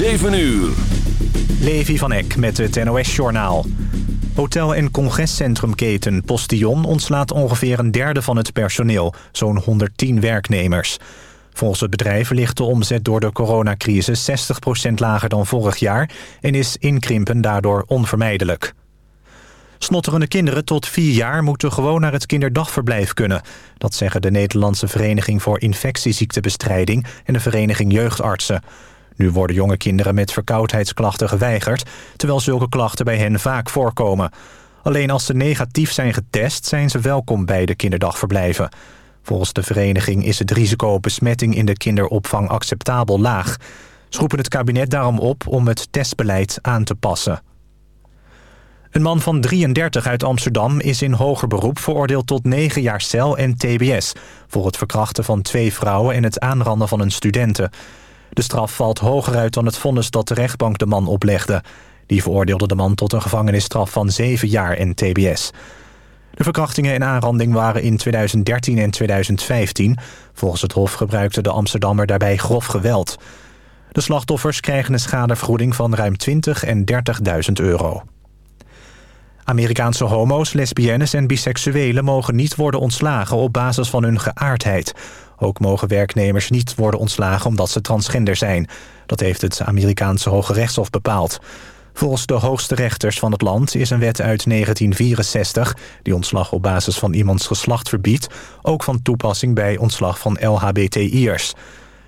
7 uur. Levi van Eck met het NOS-journaal. Hotel- en congrescentrumketen Postillon ontslaat ongeveer een derde van het personeel, zo'n 110 werknemers. Volgens het bedrijf ligt de omzet door de coronacrisis 60% lager dan vorig jaar... en is inkrimpen daardoor onvermijdelijk. Snotterende kinderen tot vier jaar moeten gewoon naar het kinderdagverblijf kunnen. Dat zeggen de Nederlandse Vereniging voor Infectieziektebestrijding en de Vereniging Jeugdartsen. Nu worden jonge kinderen met verkoudheidsklachten geweigerd... terwijl zulke klachten bij hen vaak voorkomen. Alleen als ze negatief zijn getest zijn ze welkom bij de kinderdagverblijven. Volgens de vereniging is het risico op besmetting in de kinderopvang acceptabel laag. Ze roepen het kabinet daarom op om het testbeleid aan te passen. Een man van 33 uit Amsterdam is in hoger beroep veroordeeld tot 9 jaar cel en tbs... voor het verkrachten van twee vrouwen en het aanranden van een studenten. De straf valt hoger uit dan het vonnis dat de rechtbank de man oplegde. Die veroordeelde de man tot een gevangenisstraf van 7 jaar en tbs. De verkrachtingen en aanranding waren in 2013 en 2015. Volgens het Hof gebruikte de Amsterdammer daarbij grof geweld. De slachtoffers krijgen een schadevergoeding van ruim 20 en 30.000 euro. Amerikaanse homo's, lesbiennes en biseksuelen mogen niet worden ontslagen op basis van hun geaardheid. Ook mogen werknemers niet worden ontslagen omdat ze transgender zijn. Dat heeft het Amerikaanse Hoge Rechtshof bepaald. Volgens de hoogste rechters van het land is een wet uit 1964... die ontslag op basis van iemands geslacht verbiedt... ook van toepassing bij ontslag van LHBTI'ers.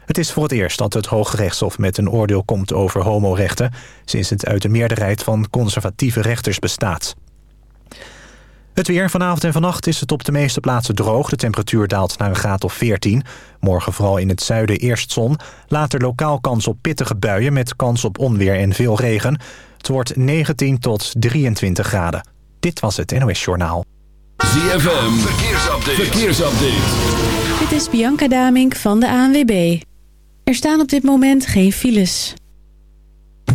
Het is voor het eerst dat het Hoge Rechtshof met een oordeel komt over homorechten... sinds het uit de meerderheid van conservatieve rechters bestaat. Het weer vanavond en vannacht is het op de meeste plaatsen droog. De temperatuur daalt naar een graad of 14. Morgen vooral in het zuiden eerst zon. Later lokaal kans op pittige buien met kans op onweer en veel regen. Het wordt 19 tot 23 graden. Dit was het NOS Journaal. ZFM, verkeersupdate. verkeersupdate. Dit is Bianca Damink van de ANWB. Er staan op dit moment geen files.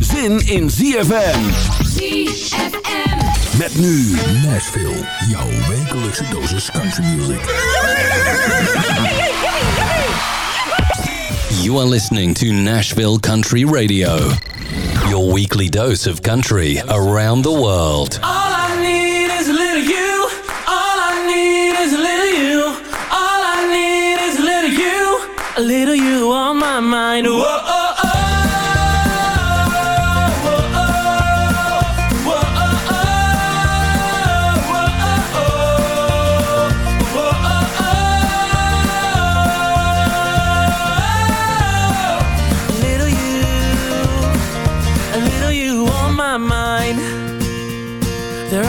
zin in ZFM. ZFM. Met nu Nashville, jouw wekelijkse dosis country music. You are listening to Nashville Country Radio, your weekly dose of country around the world. All I need is a little you. All I need is a little you. All I need is a little you. A little you on my mind. Whoa. Whoa,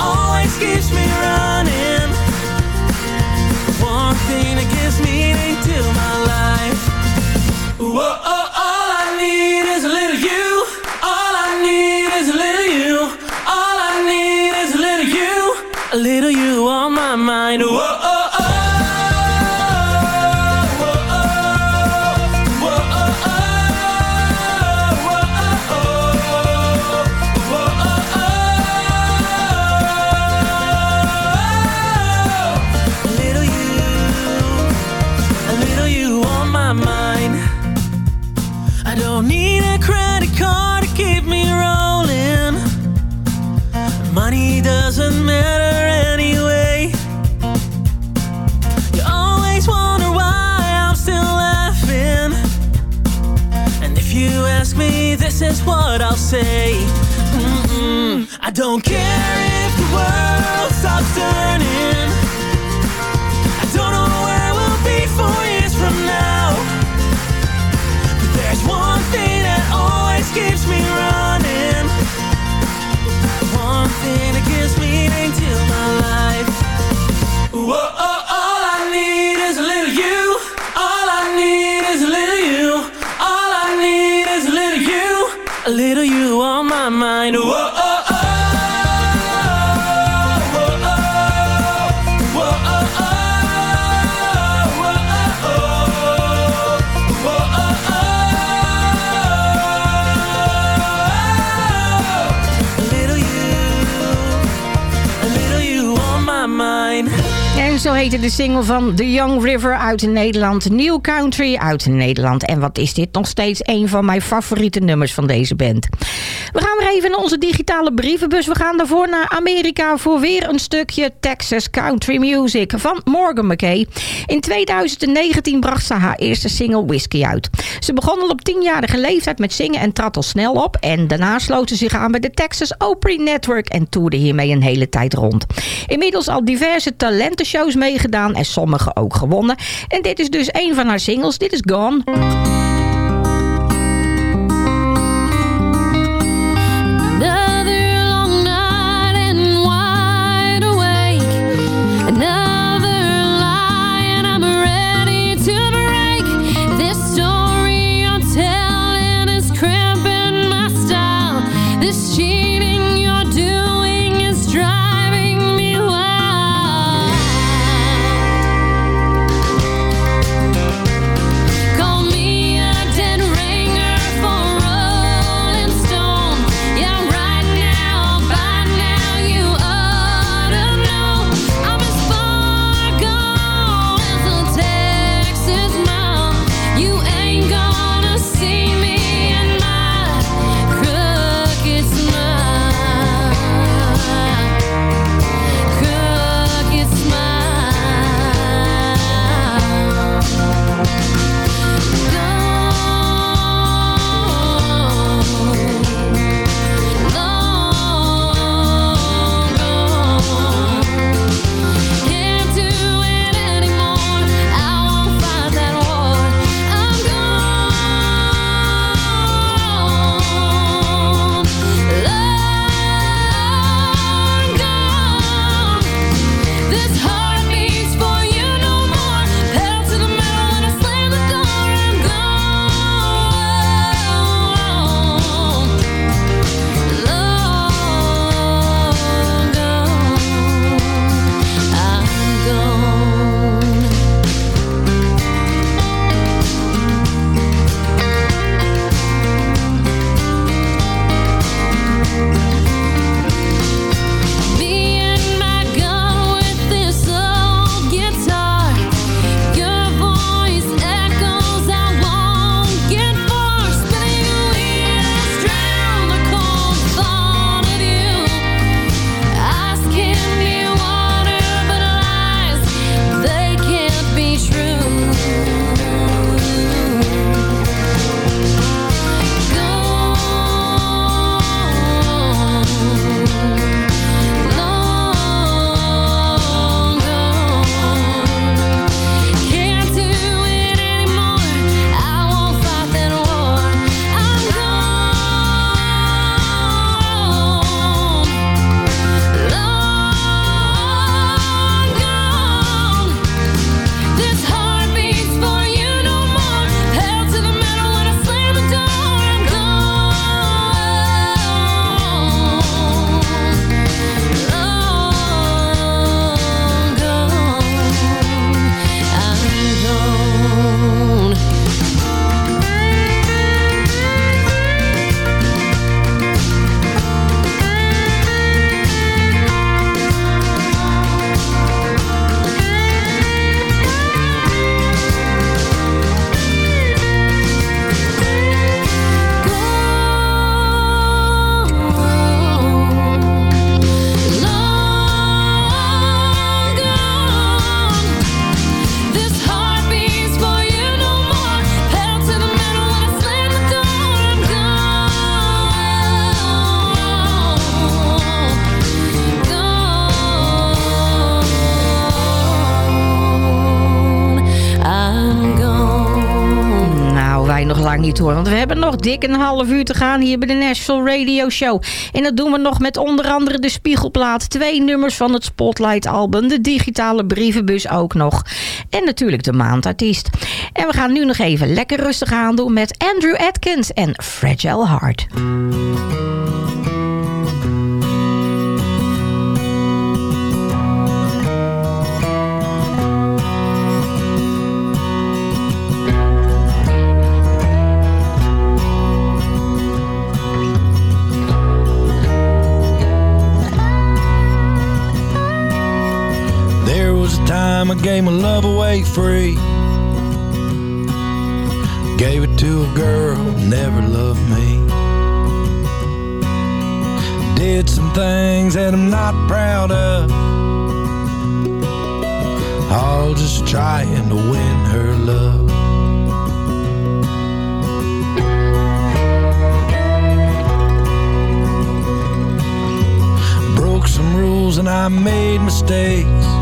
Always keeps me running. One thing that gives meaning to my life. Whoa, oh, this is what I'll say. Mm-mm. I don't care if the world heette de single van The Young River uit Nederland. New Country uit Nederland. En wat is dit nog steeds een van mijn favoriete nummers van deze band. We gaan weer even naar onze digitale brievenbus. We gaan daarvoor naar Amerika voor weer een stukje Texas Country Music van Morgan McKay. In 2019 bracht ze haar eerste single Whiskey uit. Ze begon al op 10-jarige leeftijd met zingen en trad al snel op. En daarna sloot ze zich aan bij de Texas Opry Network en toerde hiermee een hele tijd rond. Inmiddels al diverse talentenshows meegedaan en sommige ook gewonnen. En dit is dus een van haar singles. Dit is Gone. Niet hoor. Want we hebben nog dik een half uur te gaan hier bij de Nashville Radio Show. En dat doen we nog met onder andere de Spiegelplaat. Twee nummers van het Spotlight album. De digitale brievenbus ook nog. En natuurlijk de maandartiest. En we gaan nu nog even lekker rustig aan doen met Andrew Atkins en Fragile Heart. Time I gave my love away free. Gave it to a girl who never loved me. Did some things that I'm not proud of. All just trying to win her love. Broke some rules and I made mistakes.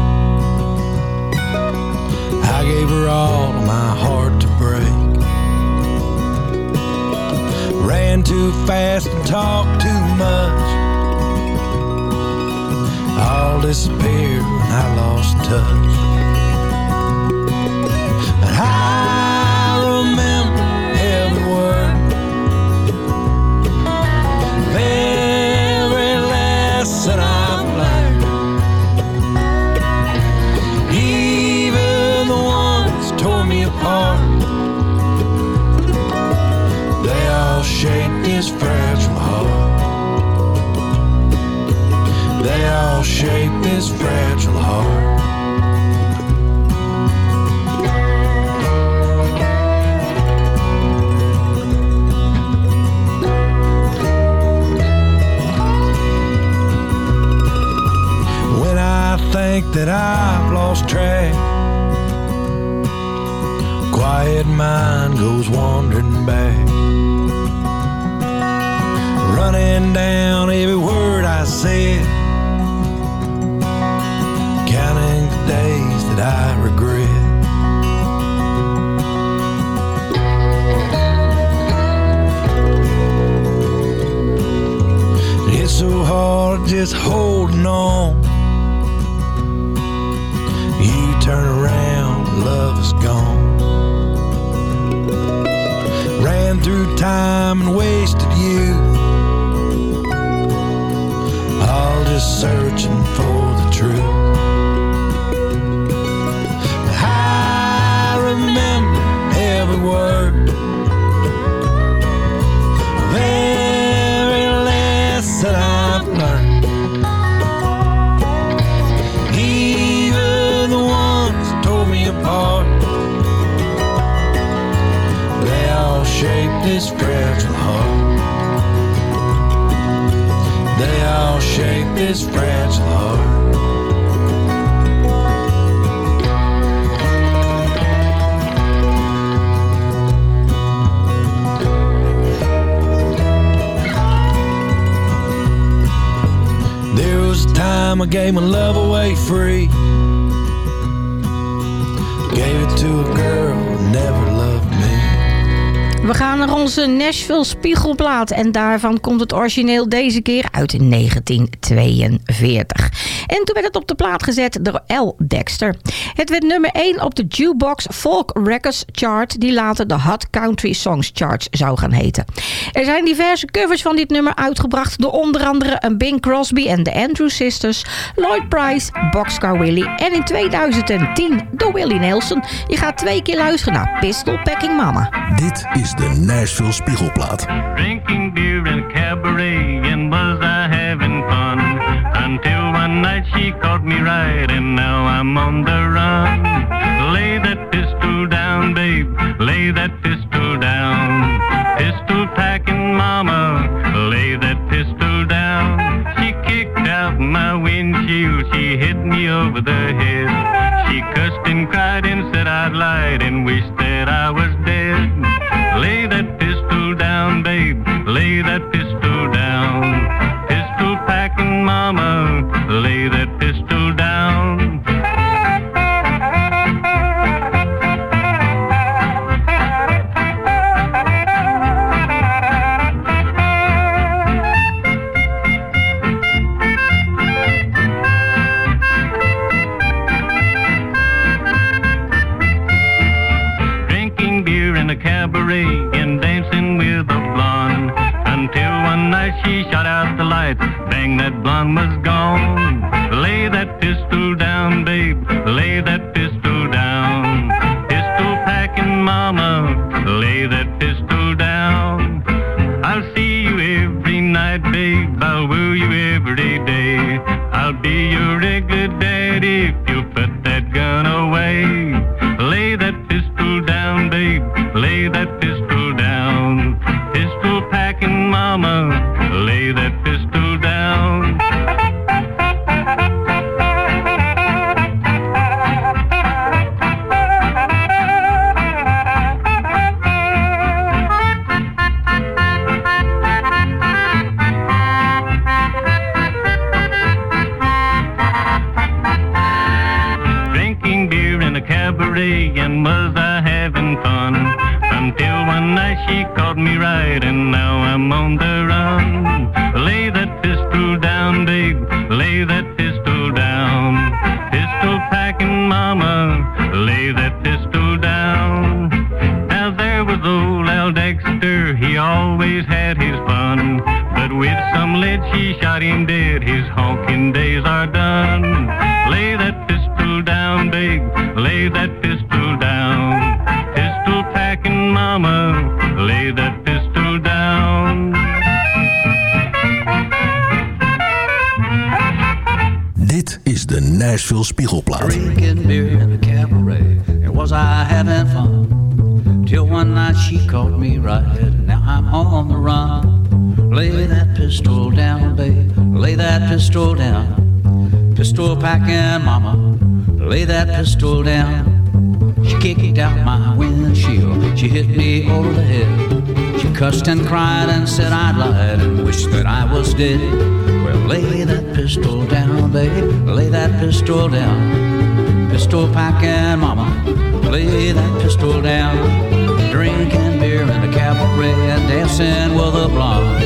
Gave her all of my heart to break. Ran too fast and talked too much. All disappeared when I lost touch. Love away free. Gave it to a girl never loved me. We gaan naar onze Nashville Spiegelplaat. En daarvan komt het origineel deze keer uit 1942. En toen werd het op de plaat gezet door L. Dexter. Het werd nummer 1 op de Jukebox Folk Records Chart... die later de Hot Country Songs Chart zou gaan heten. Er zijn diverse covers van dit nummer uitgebracht... door onder andere een Bing Crosby en de Andrew Sisters... Lloyd Price, Boxcar Willie en in 2010 door Willie Nelson. Je gaat twee keer luisteren naar Pistol Packing Mama. Dit is de Nashville Spiegelplaat. drinking beer in a cabaret and until one night she caught me right and now I'm on the run. Lay that pistol down babe. Lay that pistol down. Pistol packing mama. Lay that pistol down. She kicked out my windshield. She hit me over the head. She cussed and cried and said I'd lied and wished that I was And dancing with a blonde until one night she shot out the lights. Bang, that blonde was gone. Lay that pistol down, babe. Lay that pistol down. Pistol packing mama. Lay that Pistol packing, mama. Lay that pistol down. She kicked out my windshield. She hit me over the head. She cussed and cried and said I'd lied and wished that I was dead. Well, lay that pistol down, babe. Lay that pistol down. Pistol packing, mama. Lay that pistol down. Drinking beer in a cabaret and dancing with a blonde.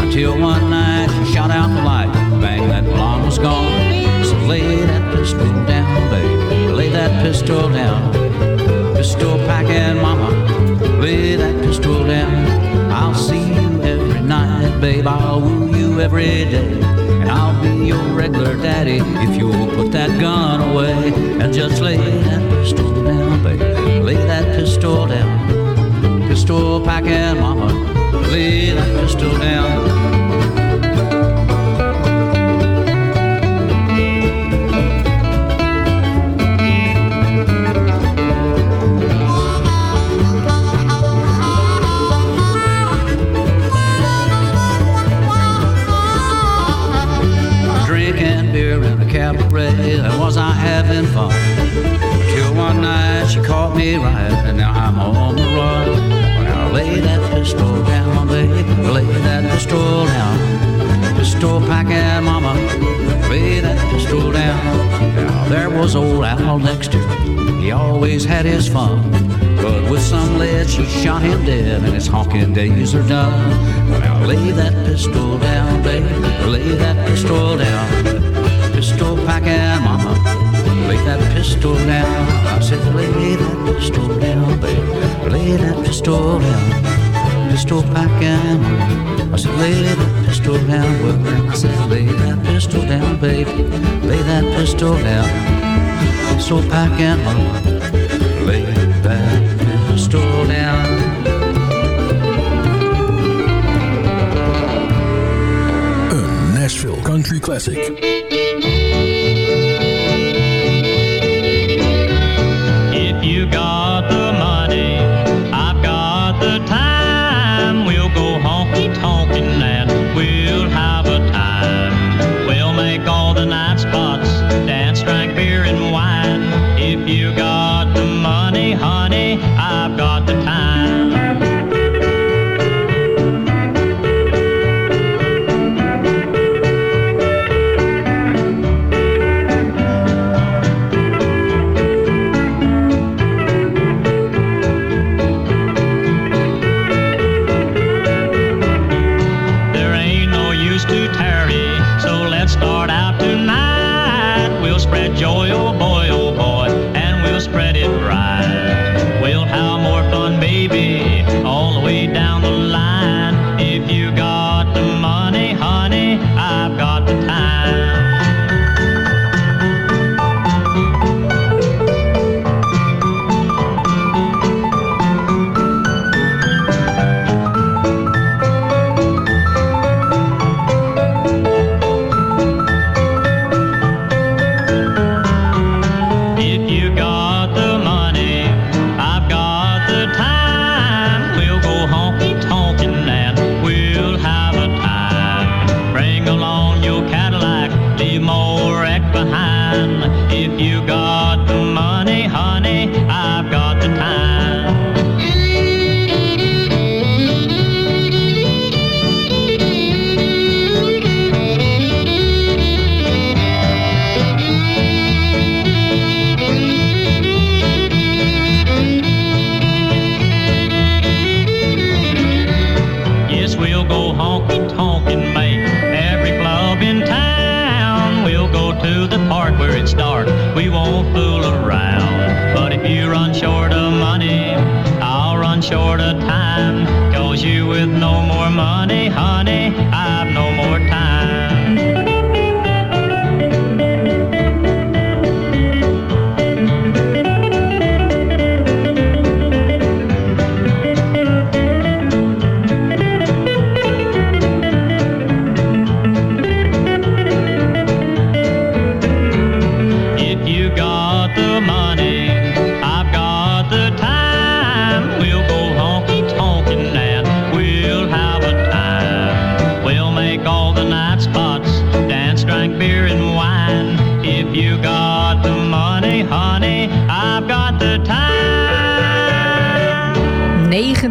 Until one night she shot out the light. Bang, that blonde was gone. Lay that pistol down, babe. Lay that pistol down. Pistol packing, mama. Lay that pistol down. I'll see you every night, babe. I'll woo you every day. And I'll be your regular daddy if you'll put that gun away. And just lay that pistol down, babe. Lay that pistol down. Pistol packing, mama. Lay that pistol down. Was I having fun? Till one night she caught me right, and now I'm on the run. Well, now lay that pistol down, baby, lay that pistol down. Pistol packing, mama, lay that pistol down. Now there was old Al Dexter, he always had his fun. But with some lead, she shot him dead, and his honking days are done. Now lay that pistol down, baby, lay that pistol down. Pistol packing, mama, lay that pistol down. I said, lay that pistol down, baby, lay that pistol down. Pistol packing. I said, lay that pistol down, well, I said, lay that pistol down, baby, lay that pistol down. Pistol packing, lay that pistol down. Nashville Country Classic.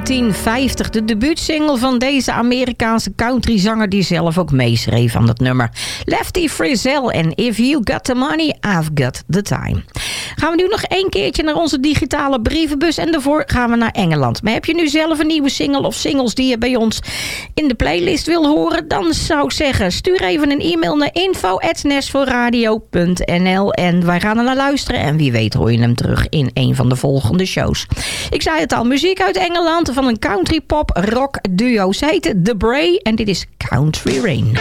1950, de debuutsingle van deze Amerikaanse countryzanger die zelf ook meeschreef aan het nummer. Lefty Frizzell en If You Got The Money, I've Got The Time. Gaan we nu nog één keertje naar onze digitale brievenbus en daarvoor gaan we naar Engeland. Maar heb je nu zelf een nieuwe single of singles die je bij ons in de playlist wil horen? Dan zou ik zeggen, stuur even een e-mail naar info.nesforradio.nl en wij gaan er naar luisteren en wie weet hoor je hem terug in een van de volgende shows. Ik zei het al, muziek uit Engeland van een country pop rock duo. Ze heten The Bray en dit is Country Rain.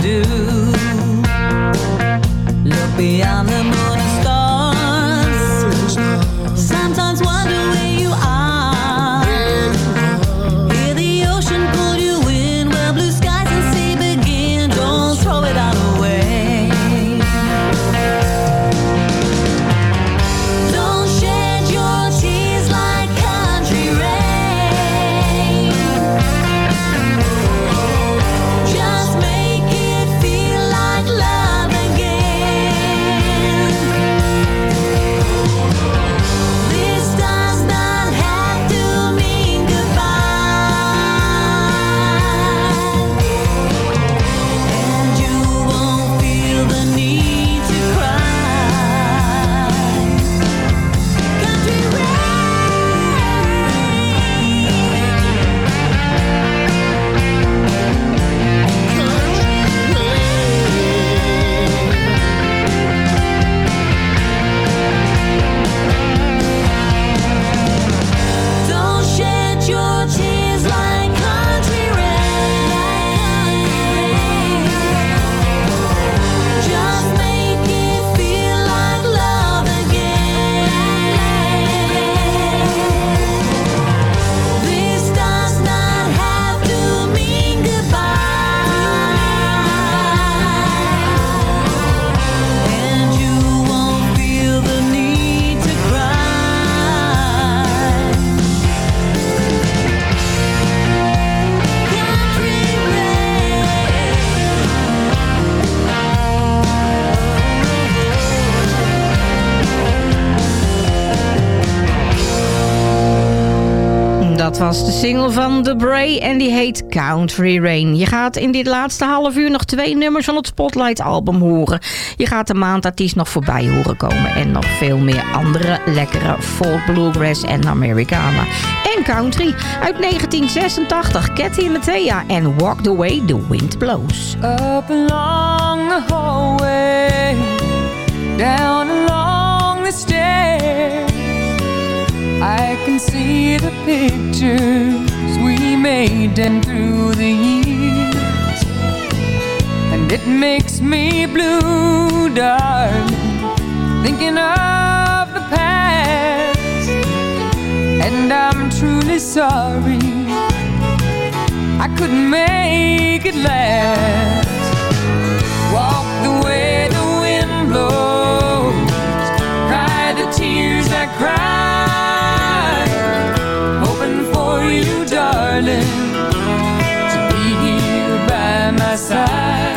Do. Look beyond was de single van The Bray en die heet Country Rain. Je gaat in dit laatste half uur nog twee nummers van het Spotlight album horen. Je gaat de maandartiest nog voorbij horen komen. En nog veel meer andere lekkere folk, bluegrass en Americana. En country uit 1986. Cathy Mattea en Walk the Way the Wind Blows. Up along the hallway, down along I can see the pictures we made and through the years. And it makes me blue, darling, thinking of the past. And I'm truly sorry I couldn't make it last. Walk the way the wind blows, cry the tears I cried, side.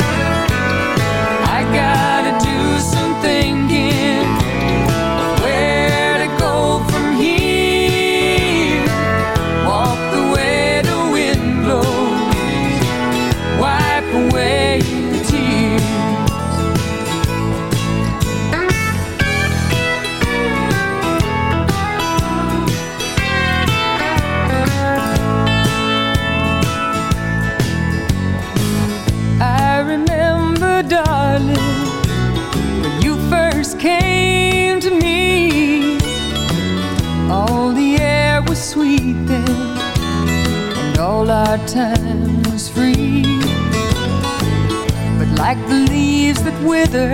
Time was free. But like the leaves that wither,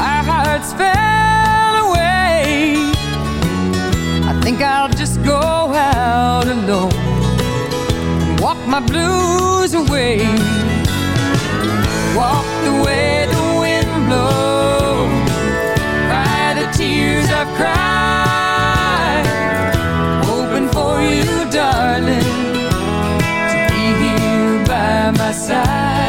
our hearts fell away. I think I'll just go out alone and walk my blues away. Walk the way the wind blows, cry the tears I've cried, side.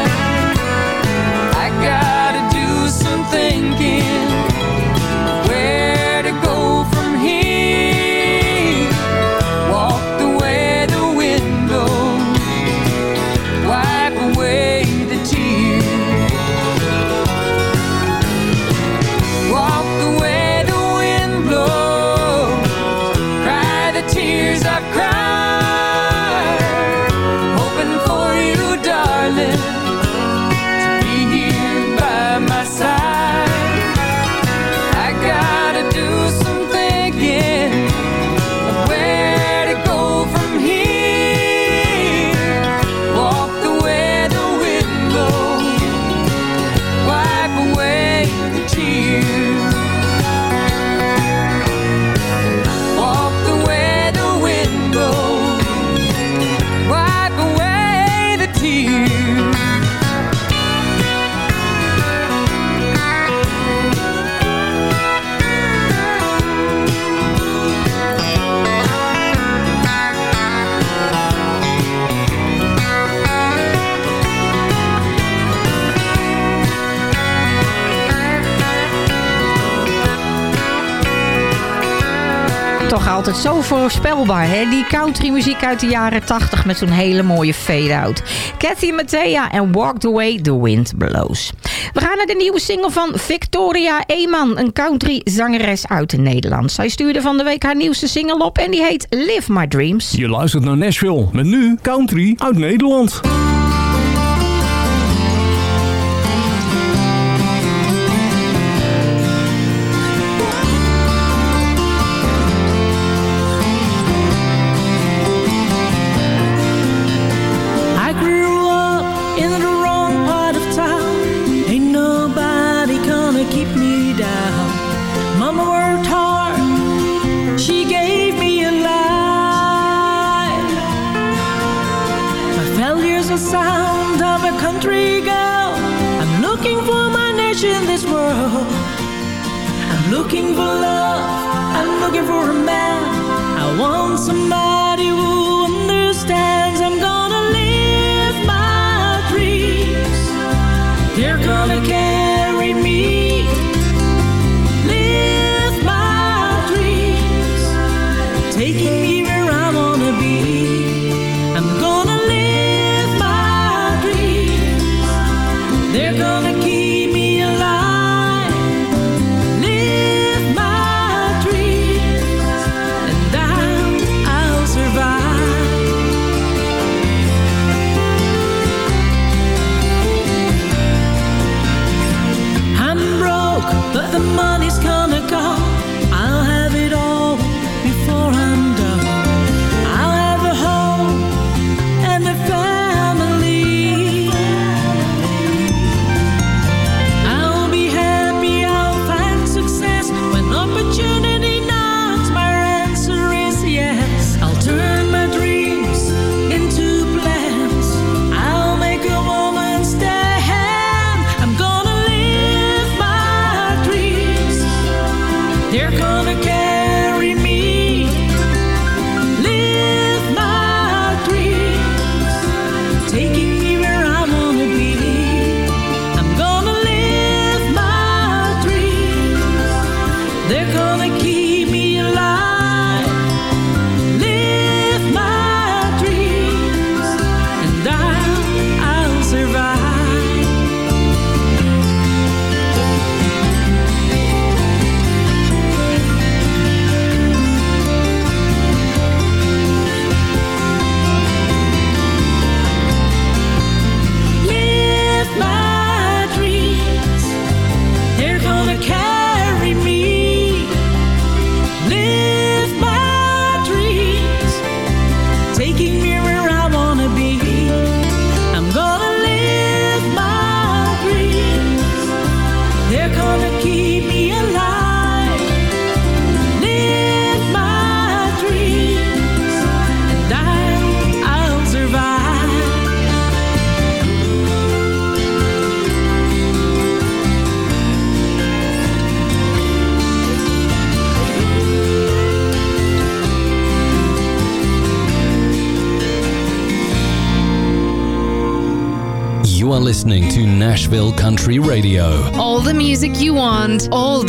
Toch altijd zo voorspelbaar, hè? Die countrymuziek uit de jaren 80 met zo'n hele mooie fade-out. Cathy Mattea en Walk the Way the Wind Blows. We gaan naar de nieuwe single van Victoria Eeman, een country zangeres uit Nederland. Zij stuurde van de week haar nieuwste single op en die heet Live My Dreams. Je luistert naar Nashville met nu country uit Nederland. My nation, this world. I'm looking for love, I'm looking for a man. I want somebody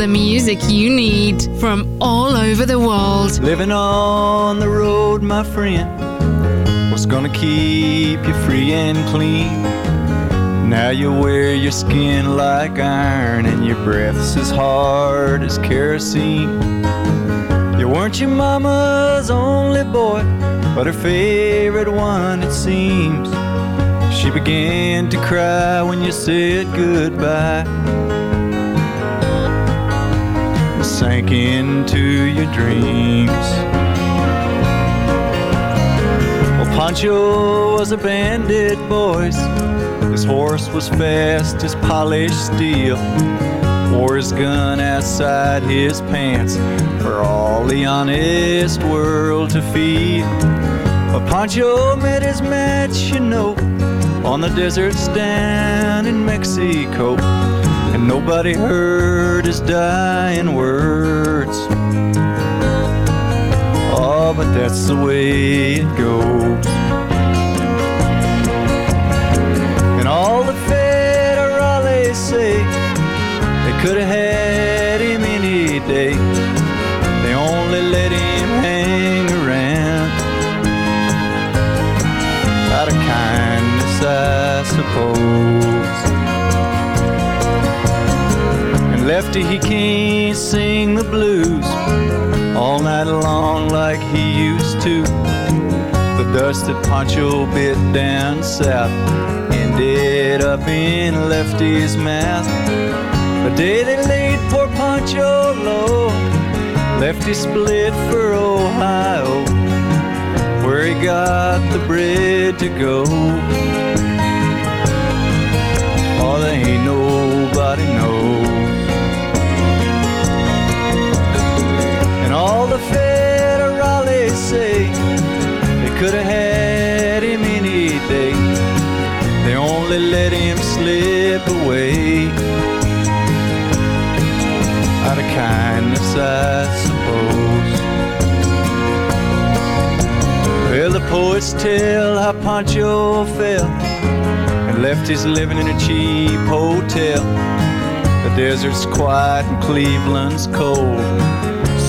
the music you need from all over the world. Living on the road, my friend, what's gonna keep you free and clean? Now you wear your skin like iron and your breath's as hard as kerosene. You weren't your mama's only boy, but her favorite one, it seems. She began to cry when you said goodbye. Sank into your dreams. Well, Pancho was a bandit, boys. His horse was fast as polished steel. Wore his gun outside his pants for all the honest world to feel. But Pancho met his match, you know, on the deserts down in Mexico. Nobody heard his dying words. Oh, but that's the way it goes. And all the federales say they could have had him any day. They only let him hang around out of kindness, I suppose. Lefty, he can't sing the blues all night long like he used to. The dust that Pancho bit down south ended up in Lefty's mouth. The day they laid poor Pancho low, Lefty split for Ohio, where he got the bread to go. Pancho fell and left his living in a cheap hotel. The desert's quiet and Cleveland's cold.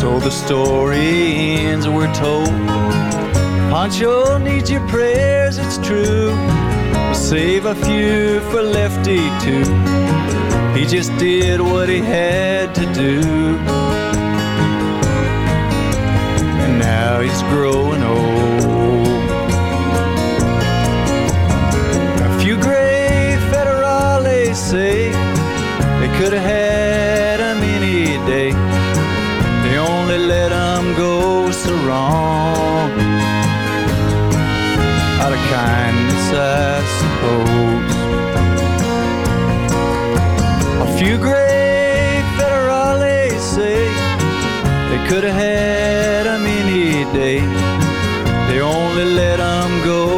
So the story ends, we're told. Pancho needs your prayers, it's true. Save a few for Lefty too. He just did what he had to do. And now he's growing old. Say they could have had him any day. They only let him go so wrong. Out of kindness, I suppose. A few gray federales say they could have had him any day. They only let him go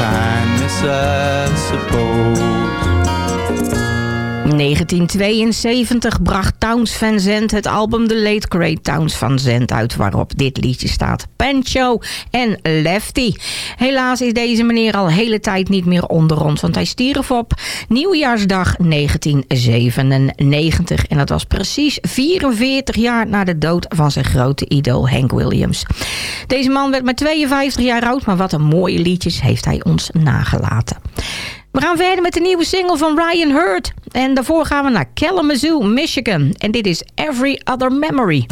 kindness, I suppose. 1972 bracht Towns Van Zandt het album The Late Great Towns Van Zandt uit... waarop dit liedje staat. Pancho en Lefty. Helaas is deze meneer al hele tijd niet meer onder ons... want hij stierf op nieuwjaarsdag 1997. En dat was precies 44 jaar na de dood van zijn grote idool Hank Williams. Deze man werd maar 52 jaar oud... maar wat een mooie liedjes heeft hij ons nagelaten. We gaan verder met de nieuwe single van Ryan Hurd. En daarvoor gaan we naar Kalamazoo, Michigan. En dit is Every Other Memory.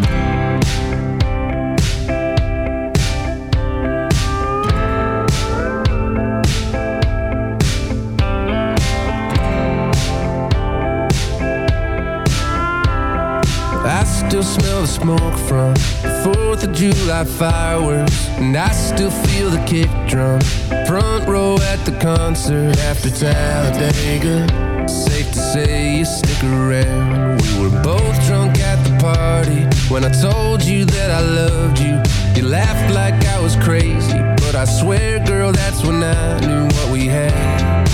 Still smell the smoke from the 4th of July fireworks. And I still feel the kick drum. Front row at the concert after Talladega. Safe to say you stick around. We were both drunk at the party When I told you that I loved you. You laughed like I was crazy But I swear girl that's when I knew what we had.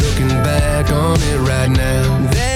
Looking back on it right now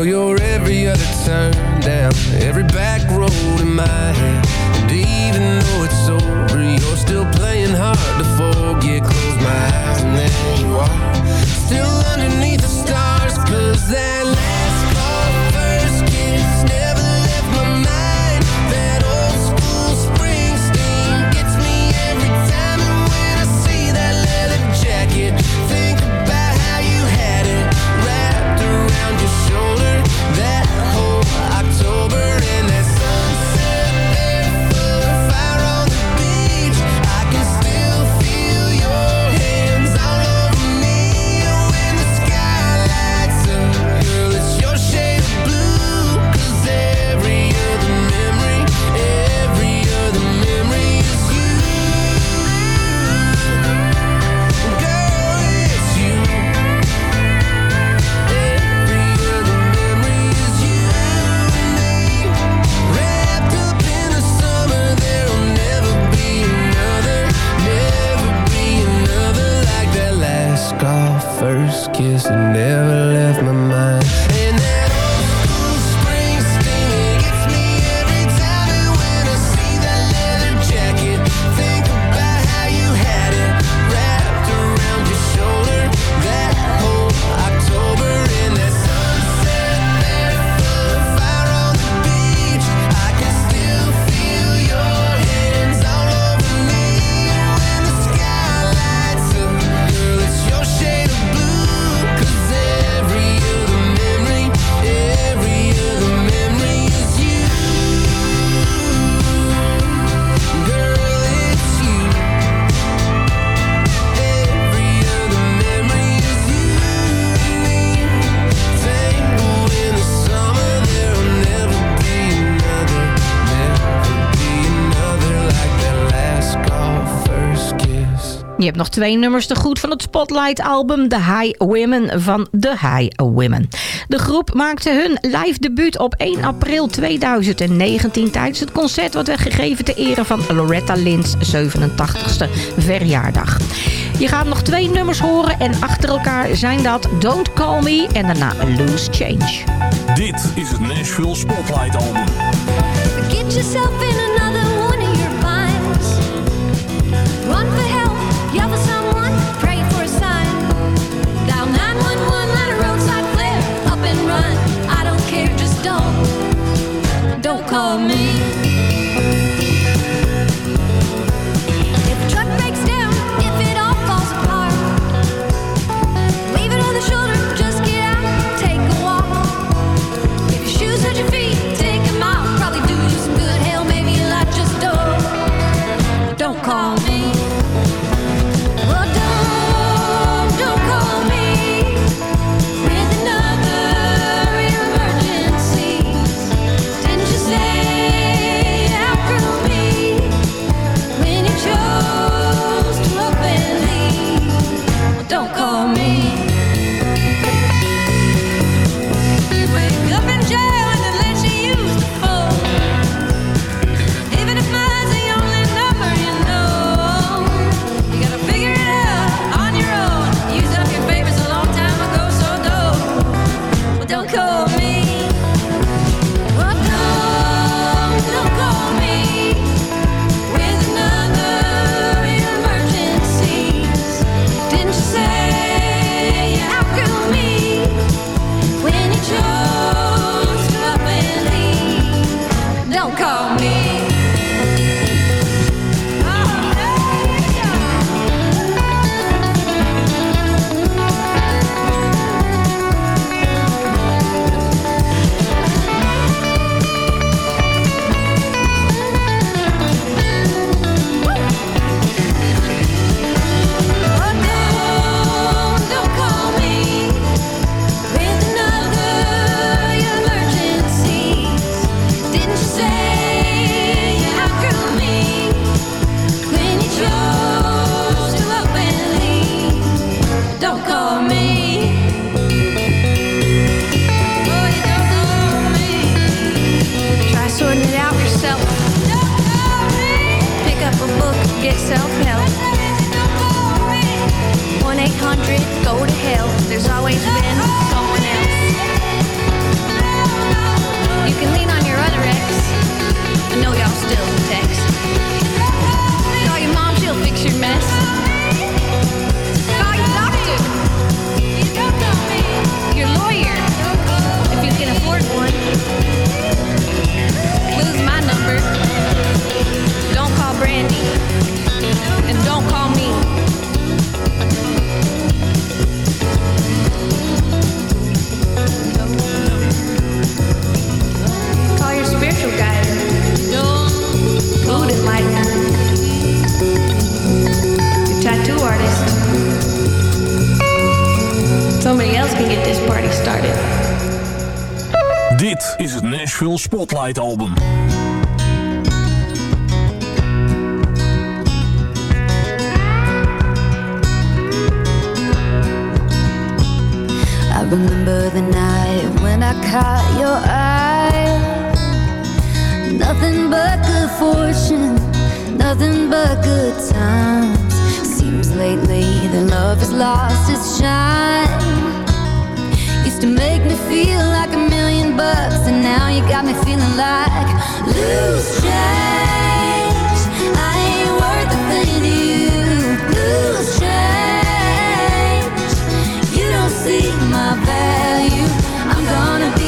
Girl, you're every other turn down Every back road in my head. And even though it's over You're still playing hard to forget. Close my eyes and there you are. Still underneath the stars Cause that Je hebt nog twee nummers te goed van het Spotlight-album The High Women van The High Women. De groep maakte hun live debuut op 1 april 2019 tijdens het concert wat werd gegeven ter ere van Loretta Lynn's 87ste verjaardag. Je gaat nog twee nummers horen en achter elkaar zijn dat Don't Call Me en daarna Loose Change. Dit is het Nashville Spotlight Album. Get yourself in another call me. Remember the night when I caught your eye. Nothing but good fortune, nothing but good times. Seems lately that love has lost its shine. Used to make me feel like a million bucks, and now you got me feeling like loose change.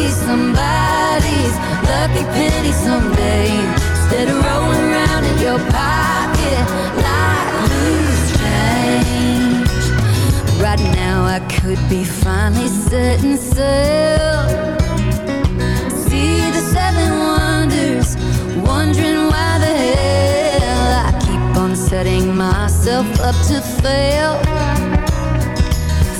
Somebody's lucky penny someday. Instead of rolling around in your pocket like loose change. Right now I could be finally setting sail. See the seven wonders, wondering why the hell I keep on setting myself up to fail.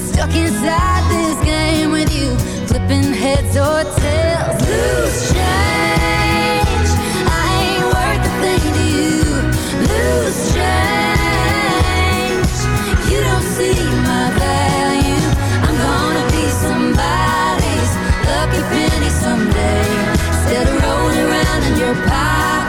Stuck inside this game with you, flipping heads or tails. Lose change, I ain't worth a thing to you. Lose change, you don't see my value. I'm gonna be somebody's lucky penny someday. Instead of rolling around in your pile.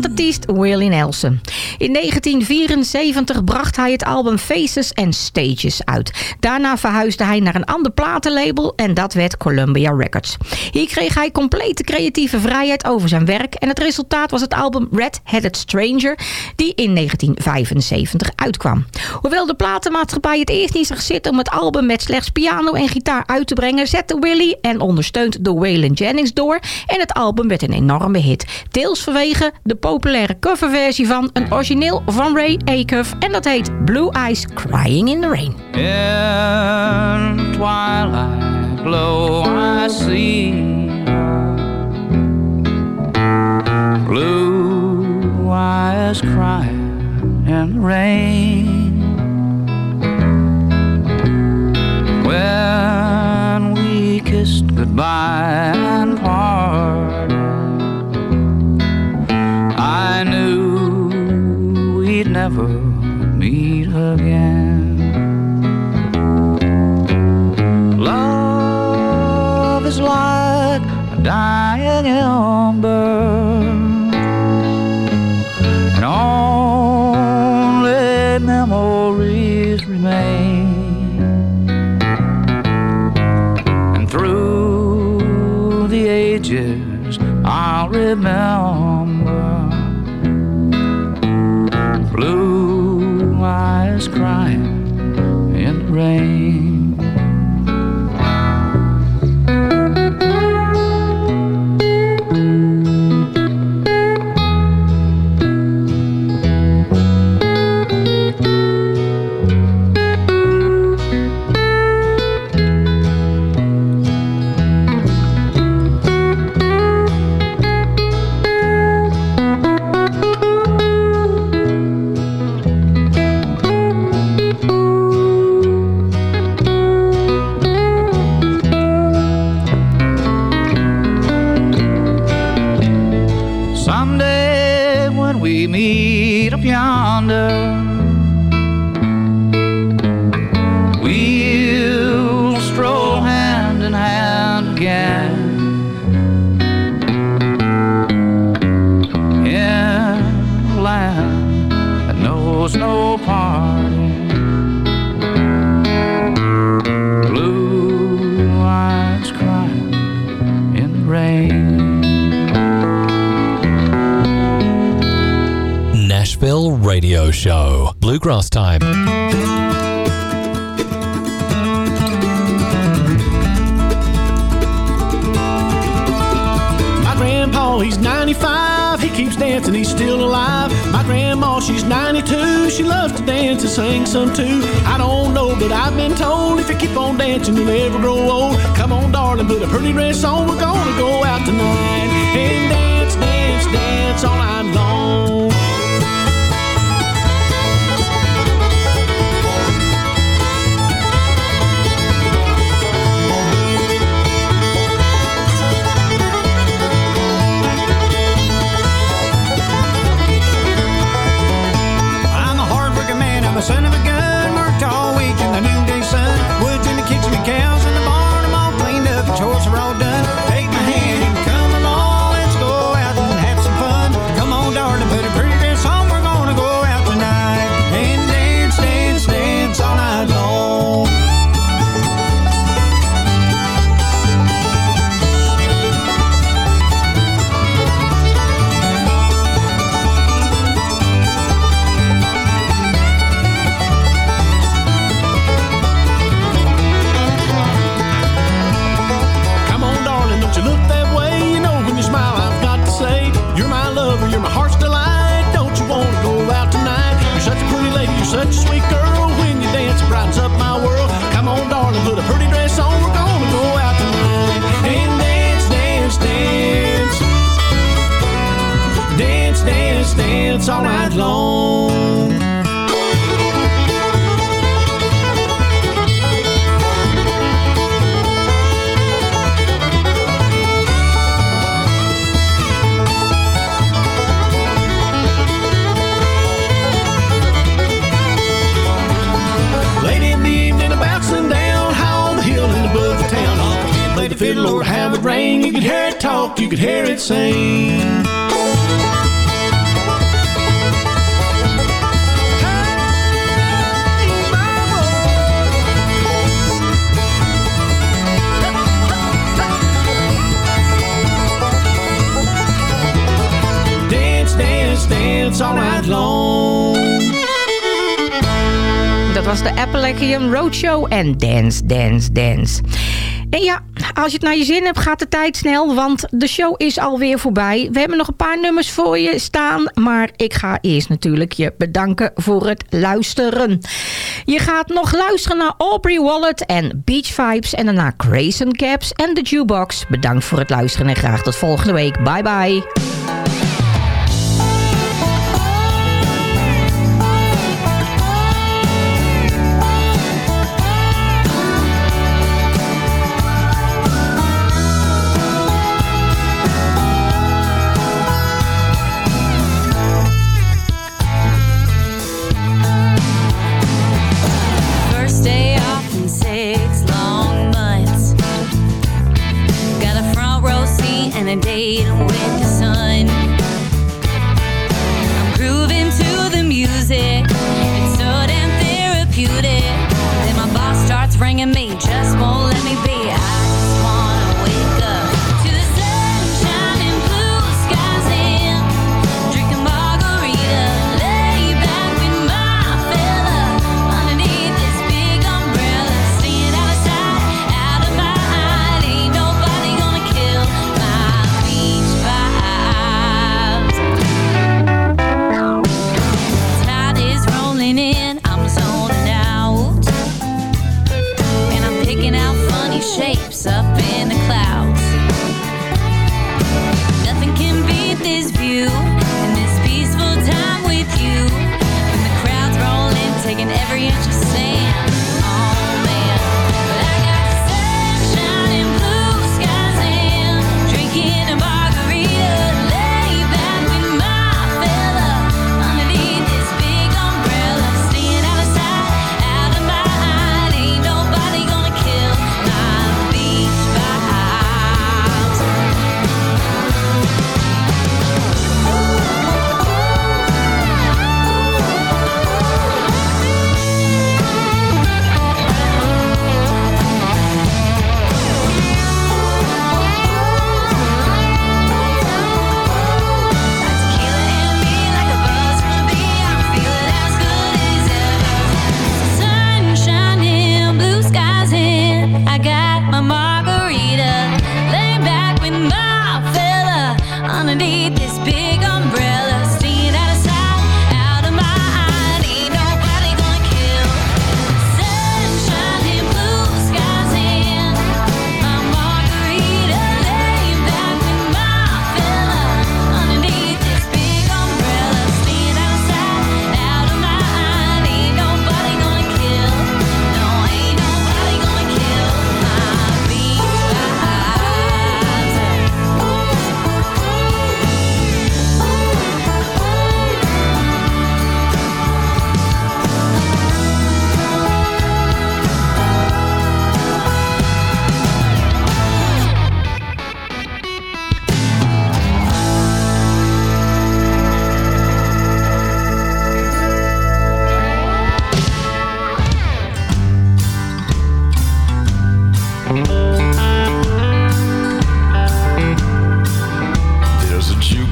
Maandartiest Willie Nelson. In 1974 bracht hij het album Faces and Stages uit. Daarna verhuisde hij naar een ander platenlabel en dat werd Columbia Records. Hier kreeg hij complete creatieve vrijheid over zijn werk en het resultaat was het album Red Headed Stranger die in 1975 uitkwam. Hoewel de platenmaatschappij het eerst niet zag zitten om het album met slechts piano en gitaar uit te brengen, zette Willie en ondersteund door Waylon Jennings door en het album werd een enorme hit. Deels vanwege de populaire coverversie van een origineel van Ray Acuff. En dat heet Blue Eyes Crying in the Rain. In twilight glow I see. Blue eyes crying in the rain. When we kissed goodbye and parted never meet again Love is like a dying ember, and only memories remain. And through the ages, I'll remember rain. Radio Show. Bluegrass Time. My grandpa, he's 95. He keeps dancing, he's still alive. My grandma, she's 92. She loves to dance and sing some too. I don't know, but I've been told if you keep on dancing, you'll never grow old. Come on, darling, put a pretty dress on. We're gonna go out tonight and dance, dance, dance all night long. Dat was de Appalachian Roadshow en Dance, Dance, Dance. En ja, als je het naar je zin hebt, gaat de tijd snel, want de show is alweer voorbij. We hebben nog een paar nummers voor je staan, maar ik ga eerst natuurlijk je bedanken voor het luisteren. Je gaat nog luisteren naar Aubrey Wallet en Beach Vibes en daarna Grayson Caps en de Jukebox. Bedankt voor het luisteren en graag tot volgende week. Bye bye.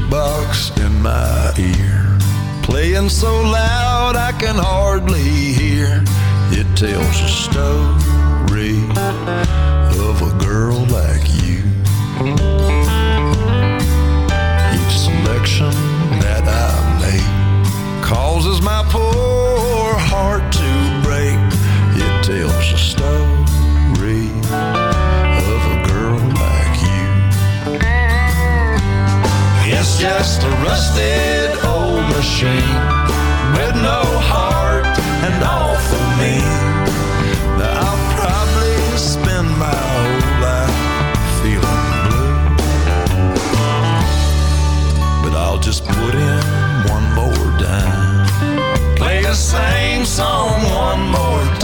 Jukebox in my ear, playing so loud I can hardly hear. It tells a story of a girl like you. Each selection that I make causes my poor heart to break. It tells a story rusted old machine with no heart and all for me. Now I'll probably spend my whole life feeling blue, but I'll just put in one more dime. Play the same song one more time